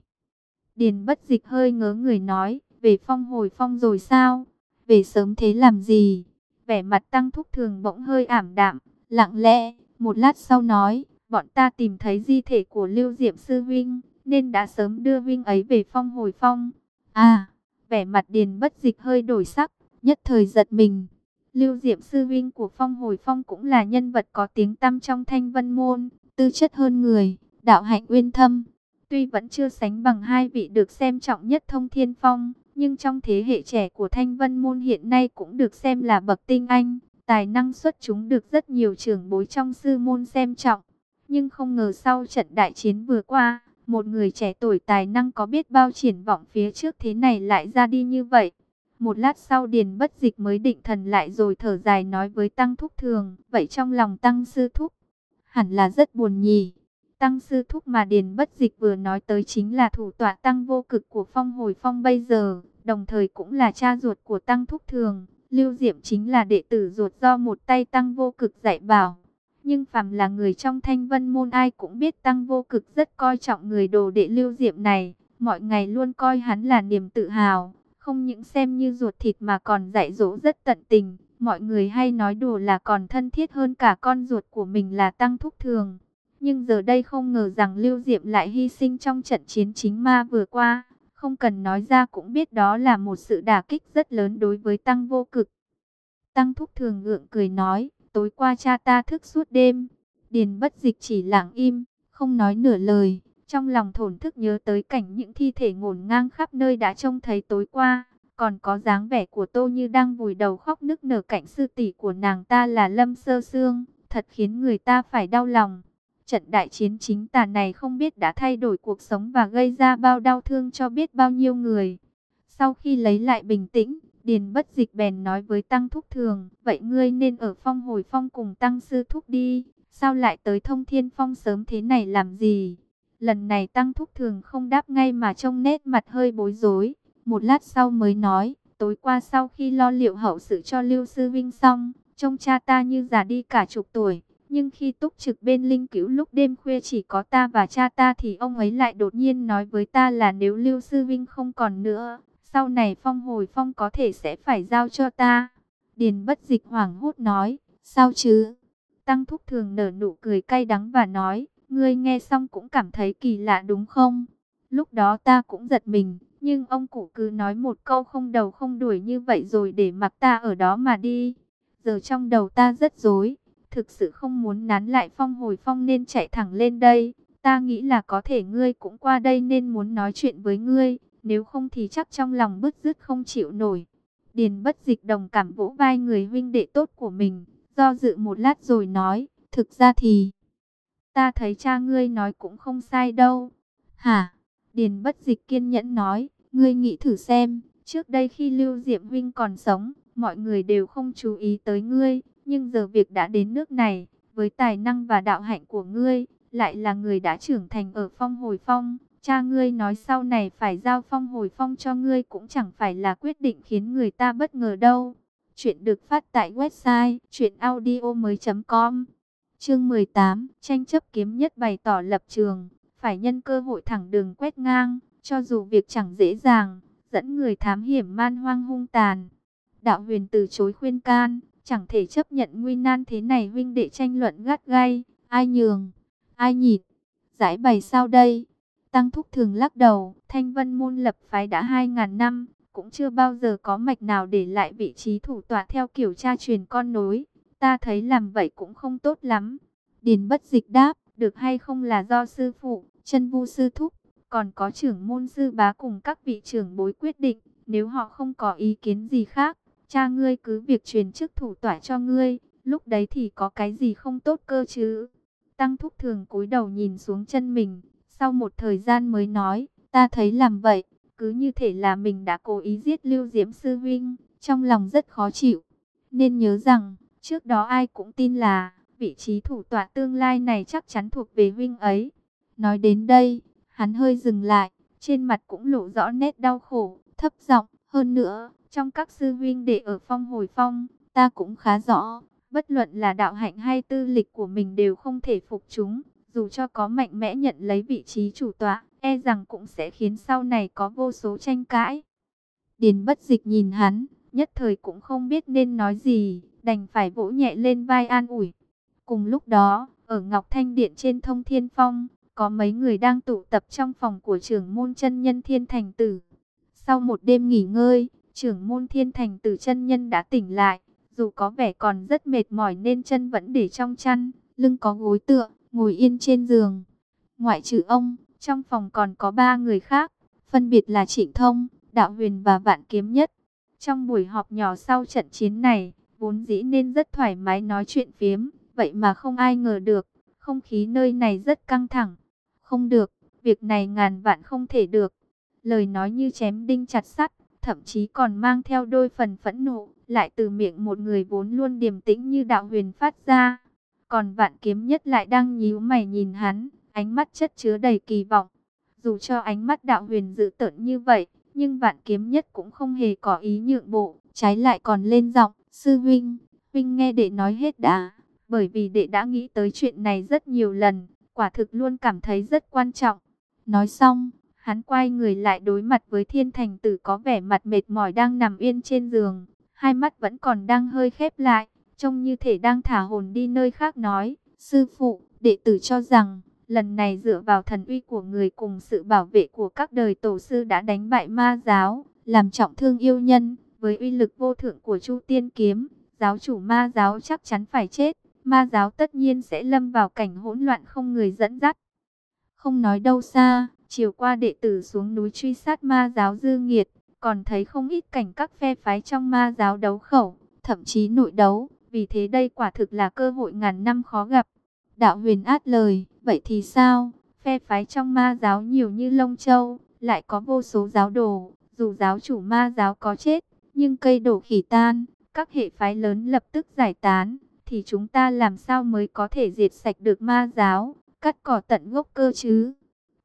Điền bất dịch hơi ngớ người nói, về phong hồi phong rồi sao? Về sớm thế làm gì? Vẻ mặt tăng thúc thường bỗng hơi ảm đạm, lặng lẽ, một lát sau nói, bọn ta tìm thấy di thể của Lưu Diệm Sư Vinh, nên đã sớm đưa Vinh ấy về phong hồi phong. À, vẻ mặt điền bất dịch hơi đổi sắc, nhất thời giật mình. Lưu Diệm Sư Vinh của phong hồi phong cũng là nhân vật có tiếng tăm trong thanh vân môn, tư chất hơn người, đạo hạnh uyên thâm. Tuy vẫn chưa sánh bằng hai vị được xem trọng nhất thông thiên phong, nhưng trong thế hệ trẻ của thanh vân môn hiện nay cũng được xem là bậc tinh anh. Tài năng xuất chúng được rất nhiều trưởng bối trong sư môn xem trọng. Nhưng không ngờ sau trận đại chiến vừa qua, một người trẻ tuổi tài năng có biết bao triển vọng phía trước thế này lại ra đi như vậy. Một lát sau Điền Bất Dịch mới định thần lại rồi thở dài nói với Tăng Thúc Thường, vậy trong lòng Tăng Sư Thúc, hẳn là rất buồn nhỉ. Tăng Sư Thúc mà Điền Bất Dịch vừa nói tới chính là thủ tọa Tăng vô cực của phong hồi phong bây giờ, đồng thời cũng là cha ruột của Tăng Thúc Thường. Lưu Diệm chính là đệ tử ruột do một tay Tăng vô cực dạy bảo. Nhưng phàm là người trong thanh vân môn ai cũng biết Tăng vô cực rất coi trọng người đồ đệ Lưu Diệm này. Mọi ngày luôn coi hắn là niềm tự hào, không những xem như ruột thịt mà còn dạy dỗ rất tận tình. Mọi người hay nói đùa là còn thân thiết hơn cả con ruột của mình là Tăng Thúc Thường. Nhưng giờ đây không ngờ rằng Lưu Diệm lại hy sinh trong trận chiến chính ma vừa qua. Không cần nói ra cũng biết đó là một sự đả kích rất lớn đối với Tăng vô cực. Tăng Thúc Thường ngượng cười nói, tối qua cha ta thức suốt đêm. Điền bất dịch chỉ lặng im, không nói nửa lời. Trong lòng thổn thức nhớ tới cảnh những thi thể ngổn ngang khắp nơi đã trông thấy tối qua. Còn có dáng vẻ của Tô Như đang vùi đầu khóc nức nở cạnh sư tỷ của nàng ta là Lâm Sơ xương Thật khiến người ta phải đau lòng. Trận đại chiến chính tà này không biết đã thay đổi cuộc sống và gây ra bao đau thương cho biết bao nhiêu người. Sau khi lấy lại bình tĩnh, Điền bất dịch bèn nói với Tăng Thúc Thường, vậy ngươi nên ở phong hồi phong cùng Tăng Sư Thúc đi, sao lại tới thông thiên phong sớm thế này làm gì? Lần này Tăng Thúc Thường không đáp ngay mà trông nét mặt hơi bối rối, một lát sau mới nói, tối qua sau khi lo liệu hậu sự cho Lưu Sư Vinh xong, trông cha ta như già đi cả chục tuổi. Nhưng khi túc trực bên linh cứu lúc đêm khuya chỉ có ta và cha ta thì ông ấy lại đột nhiên nói với ta là nếu Lưu Sư Vinh không còn nữa, sau này phong hồi phong có thể sẽ phải giao cho ta. Điền bất dịch hoảng hốt nói, sao chứ? Tăng thúc thường nở nụ cười cay đắng và nói, ngươi nghe xong cũng cảm thấy kỳ lạ đúng không? Lúc đó ta cũng giật mình, nhưng ông cụ cứ nói một câu không đầu không đuổi như vậy rồi để mặc ta ở đó mà đi. Giờ trong đầu ta rất rối, thực sự không muốn nán lại phong hồi phong nên chạy thẳng lên đây. Ta nghĩ là có thể ngươi cũng qua đây nên muốn nói chuyện với ngươi, nếu không thì chắc trong lòng bứt rứt không chịu nổi. Điền bất dịch đồng cảm vỗ vai người huynh đệ tốt của mình, do dự một lát rồi nói, thực ra thì, ta thấy cha ngươi nói cũng không sai đâu. Hả? Điền bất dịch kiên nhẫn nói, ngươi nghĩ thử xem, trước đây khi Lưu Diệm Vinh còn sống, mọi người đều không chú ý tới ngươi, nhưng giờ việc đã đến nước này, với tài năng và đạo hạnh của ngươi, lại là người đã trưởng thành ở phong hồi phong. Cha ngươi nói sau này phải giao phong hồi phong cho ngươi cũng chẳng phải là quyết định khiến người ta bất ngờ đâu. Chuyện được phát tại website chuyenaudio.com Chương 18 Tranh chấp kiếm nhất bày tỏ lập trường, phải nhân cơ hội thẳng đường quét ngang, cho dù việc chẳng dễ dàng, dẫn người thám hiểm man hoang hung tàn. Đạo huyền từ chối khuyên can, chẳng thể chấp nhận nguy nan thế này huynh đệ tranh luận gắt gay, ai nhường, ai nhịt, giải bày sao đây? Tăng Thúc thường lắc đầu, Thanh Vân Môn lập phái đã 2.000 năm, cũng chưa bao giờ có mạch nào để lại vị trí thủ tọa theo kiểu cha truyền con nối. Ta thấy làm vậy cũng không tốt lắm. Điền bất dịch đáp, được hay không là do sư phụ, chân vu sư thúc, còn có trưởng môn sư bá cùng các vị trưởng bối quyết định. Nếu họ không có ý kiến gì khác, cha ngươi cứ việc truyền chức thủ tỏa cho ngươi, lúc đấy thì có cái gì không tốt cơ chứ. Tăng thúc thường cúi đầu nhìn xuống chân mình, sau một thời gian mới nói, ta thấy làm vậy, cứ như thể là mình đã cố ý giết Lưu Diễm Sư Vinh, trong lòng rất khó chịu. Nên nhớ rằng, trước đó ai cũng tin là, vị trí thủ tọa tương lai này chắc chắn thuộc về Vinh ấy. Nói đến đây, hắn hơi dừng lại, trên mặt cũng lộ rõ nét đau khổ, thấp giọng hơn nữa, trong các sư huynh đệ ở phong hồi phong, ta cũng khá rõ, bất luận là đạo hạnh hay tư lịch của mình đều không thể phục chúng, dù cho có mạnh mẽ nhận lấy vị trí chủ tọa, e rằng cũng sẽ khiến sau này có vô số tranh cãi. Điền bất dịch nhìn hắn, nhất thời cũng không biết nên nói gì, đành phải vỗ nhẹ lên vai an ủi. Cùng lúc đó, ở Ngọc Thanh Điện trên thông thiên phong, có mấy người đang tụ tập trong phòng của trưởng môn chân nhân thiên thành tử. Sau một đêm nghỉ ngơi, trưởng môn thiên thành tử chân nhân đã tỉnh lại, dù có vẻ còn rất mệt mỏi nên chân vẫn để trong chăn, lưng có gối tựa, ngồi yên trên giường. Ngoại trừ ông, trong phòng còn có ba người khác, phân biệt là Trịnh Thông, Đạo Huyền và Vạn Kiếm Nhất. Trong buổi họp nhỏ sau trận chiến này, vốn dĩ nên rất thoải mái nói chuyện phiếm, vậy mà không ai ngờ được, không khí nơi này rất căng thẳng. Không được, việc này ngàn vạn không thể được. Lời nói như chém đinh chặt sắt, thậm chí còn mang theo đôi phần phẫn nộ, lại từ miệng một người vốn luôn điềm tĩnh như đạo huyền phát ra. Còn vạn kiếm nhất lại đang nhíu mày nhìn hắn, ánh mắt chất chứa đầy kỳ vọng. Dù cho ánh mắt đạo huyền dự tợn như vậy, nhưng vạn kiếm nhất cũng không hề có ý nhượng bộ, trái lại còn lên giọng, sư huynh, huynh nghe đệ nói hết đã, bởi vì đệ đã nghĩ tới chuyện này rất nhiều lần, quả thực luôn cảm thấy rất quan trọng. Nói xong, hắn quay người lại đối mặt với thiên thành tử có vẻ mặt mệt mỏi đang nằm yên trên giường, hai mắt vẫn còn đang hơi khép lại, trông như thể đang thả hồn đi nơi khác nói, sư phụ, đệ tử cho rằng, lần này dựa vào thần uy của người cùng sự bảo vệ của các đời tổ sư đã đánh bại ma giáo, làm trọng thương yêu nhân, với uy lực vô thượng của Chu Tiên Kiếm, giáo chủ ma giáo chắc chắn phải chết, ma giáo tất nhiên sẽ lâm vào cảnh hỗn loạn không người dẫn dắt. Không nói đâu xa, chiều qua đệ tử xuống núi truy sát ma giáo dư nghiệt, còn thấy không ít cảnh các phe phái trong ma giáo đấu khẩu, thậm chí nội đấu, vì thế đây quả thực là cơ hội ngàn năm khó gặp. Đạo huyền át lời, vậy thì sao? Phe phái trong ma giáo nhiều như lông châu, lại có vô số giáo đồ, dù giáo chủ ma giáo có chết, nhưng cây đổ khỉ tan, các hệ phái lớn lập tức giải tán, thì chúng ta làm sao mới có thể diệt sạch được ma giáo, cắt cỏ tận gốc cơ chứ?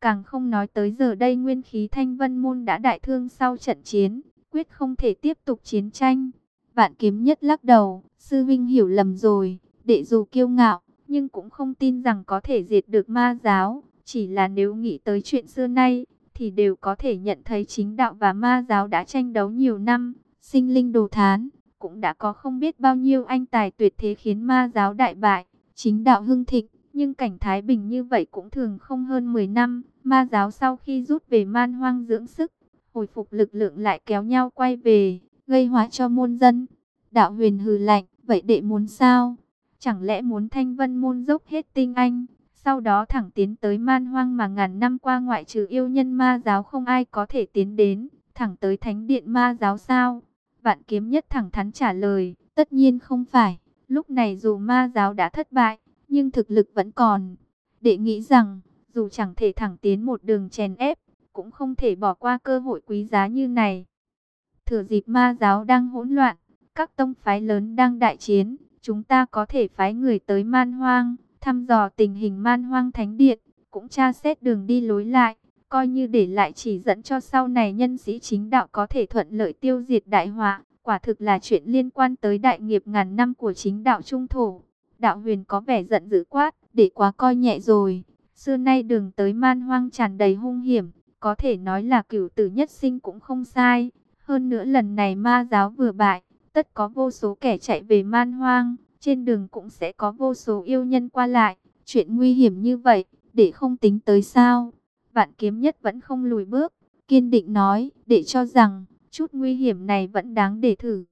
Càng không nói tới giờ đây nguyên khí thanh vân môn đã đại thương sau trận chiến, quyết không thể tiếp tục chiến tranh. Vạn kiếm nhất lắc đầu, sư vinh hiểu lầm rồi, đệ dù kiêu ngạo, nhưng cũng không tin rằng có thể diệt được ma giáo. Chỉ là nếu nghĩ tới chuyện xưa nay, thì đều có thể nhận thấy chính đạo và ma giáo đã tranh đấu nhiều năm, sinh linh đồ thán, cũng đã có không biết bao nhiêu anh tài tuyệt thế khiến ma giáo đại bại, chính đạo hưng thịnh, nhưng cảnh Thái Bình như vậy cũng thường không hơn 10 năm, ma giáo sau khi rút về man hoang dưỡng sức, hồi phục lực lượng lại kéo nhau quay về, gây hóa cho môn dân. Đạo huyền hừ lạnh, vậy đệ muốn sao? Chẳng lẽ muốn thanh vân môn dốc hết tinh anh, sau đó thẳng tiến tới man hoang mà ngàn năm qua ngoại trừ yêu nhân ma giáo không ai có thể tiến đến, thẳng tới thánh điện ma giáo sao? Vạn kiếm nhất thẳng thắn trả lời, tất nhiên không phải, lúc này dù ma giáo đã thất bại, nhưng thực lực vẫn còn. Đệ nghĩ rằng, dù chẳng thể thẳng tiến một đường chèn ép, cũng không thể bỏ qua cơ hội quý giá như này. Thừa dịp ma giáo đang hỗn loạn, các tông phái lớn đang đại chiến, chúng ta có thể phái người tới man hoang, thăm dò tình hình man hoang thánh điện, cũng tra xét đường đi lối lại, coi như để lại chỉ dẫn cho sau này nhân sĩ chính đạo có thể thuận lợi tiêu diệt đại họa. Quả thực là chuyện liên quan tới đại nghiệp ngàn năm của chính đạo trung thổ. Đạo huyền có vẻ giận dữ quát, để quá coi nhẹ rồi. Xưa nay đường tới man hoang tràn đầy hung hiểm, có thể nói là cửu tử nhất sinh cũng không sai. Hơn nữa lần này ma giáo vừa bại, tất có vô số kẻ chạy về man hoang, trên đường cũng sẽ có vô số yêu nhân qua lại. Chuyện nguy hiểm như vậy, để không tính tới sao? Vạn kiếm nhất vẫn không lùi bước, kiên định nói, để cho rằng, chút nguy hiểm này vẫn đáng để thử.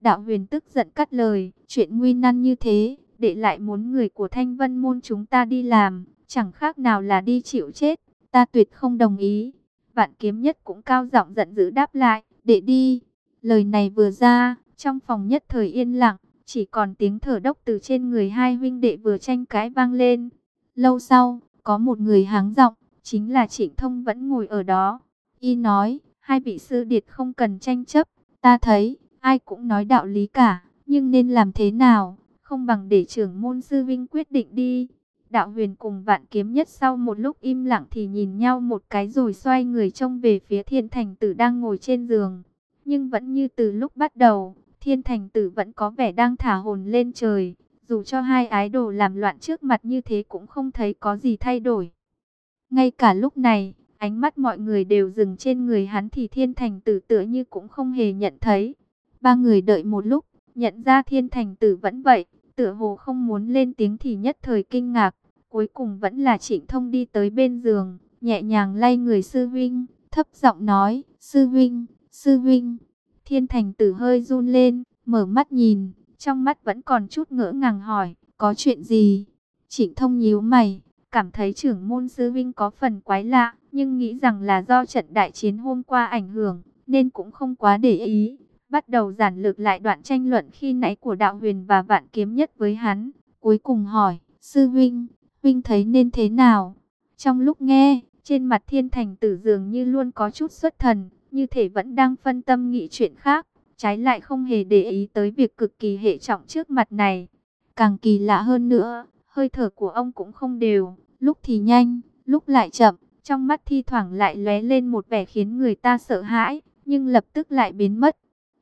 Đạo huyền tức giận cắt lời, chuyện nguy nan như thế, để lại muốn người của thanh vân môn chúng ta đi làm, chẳng khác nào là đi chịu chết, ta tuyệt không đồng ý. Vạn kiếm nhất cũng cao giọng giận dữ đáp lại, để đi. Lời này vừa ra, trong phòng nhất thời yên lặng, chỉ còn tiếng thở đốc từ trên người hai huynh đệ vừa tranh cãi vang lên. Lâu sau, có một người háng giọng, chính là Trịnh Thông vẫn ngồi ở đó. Y nói, hai vị sư điệt không cần tranh chấp, ta thấy, ai cũng nói đạo lý cả, nhưng nên làm thế nào, không bằng để trưởng môn sư vinh quyết định đi. Đạo huyền cùng vạn kiếm nhất sau một lúc im lặng thì nhìn nhau một cái rồi xoay người trông về phía thiên thành tử đang ngồi trên giường. Nhưng vẫn như từ lúc bắt đầu, thiên thành tử vẫn có vẻ đang thả hồn lên trời. Dù cho hai ái đồ làm loạn trước mặt như thế cũng không thấy có gì thay đổi. Ngay cả lúc này, ánh mắt mọi người đều dừng trên người hắn thì thiên thành tử tựa như cũng không hề nhận thấy. Ba người đợi một lúc, nhận ra thiên thành tử vẫn vậy, tựa hồ không muốn lên tiếng thì nhất thời kinh ngạc. Cuối cùng vẫn là trịnh thông đi tới bên giường, nhẹ nhàng lay người sư vinh, thấp giọng nói, sư vinh, sư vinh. Thiên thành tử hơi run lên, mở mắt nhìn, trong mắt vẫn còn chút ngỡ ngàng hỏi, có chuyện gì? Trịnh thông nhíu mày, cảm thấy trưởng môn sư vinh có phần quái lạ, nhưng nghĩ rằng là do trận đại chiến hôm qua ảnh hưởng, nên cũng không quá để ý. Bắt đầu giản lược lại đoạn tranh luận khi nãy của đạo huyền và vạn kiếm nhất với hắn. Cuối cùng hỏi, sư huynh huynh thấy nên thế nào? Trong lúc nghe, trên mặt thiên thành tử dường như luôn có chút xuất thần, như thể vẫn đang phân tâm nghĩ chuyện khác trái lại không hề để ý tới việc cực kỳ hệ trọng trước mặt này. Càng kỳ lạ hơn nữa, hơi thở của ông cũng không đều, lúc thì nhanh, lúc lại chậm, trong mắt thi thoảng lại lóe lên một vẻ khiến người ta sợ hãi, nhưng lập tức lại biến mất.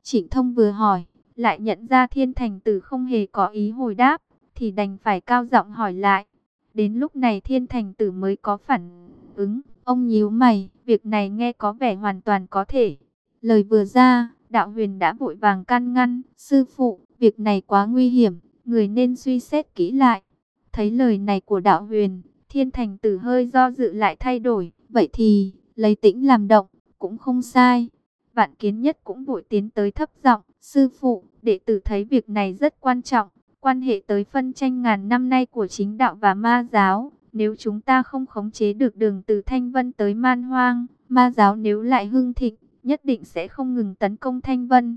Trịnh Thông vừa hỏi, lại nhận ra Thiên Thành Tử không hề có ý hồi đáp, thì đành phải cao giọng hỏi lại. Đến lúc này Thiên Thành Tử mới có phản ứng, ông nhíu mày, việc này nghe có vẻ hoàn toàn có thể. Lời vừa ra, Đạo huyền đã vội vàng can ngăn, sư phụ, việc này quá nguy hiểm, người nên suy xét kỹ lại. Thấy lời này của đạo huyền, thiên thành tử hơi do dự lại thay đổi, vậy thì, lấy tĩnh làm động, cũng không sai. Vạn kiến nhất cũng vội tiến tới thấp giọng, sư phụ, đệ tử thấy việc này rất quan trọng, quan hệ tới phân tranh ngàn năm nay của chính đạo và ma giáo. Nếu chúng ta không khống chế được đường từ Thanh Vân tới Man Hoang, ma giáo nếu lại hưng thịnh, nhất định sẽ không ngừng tấn công Thanh Vân.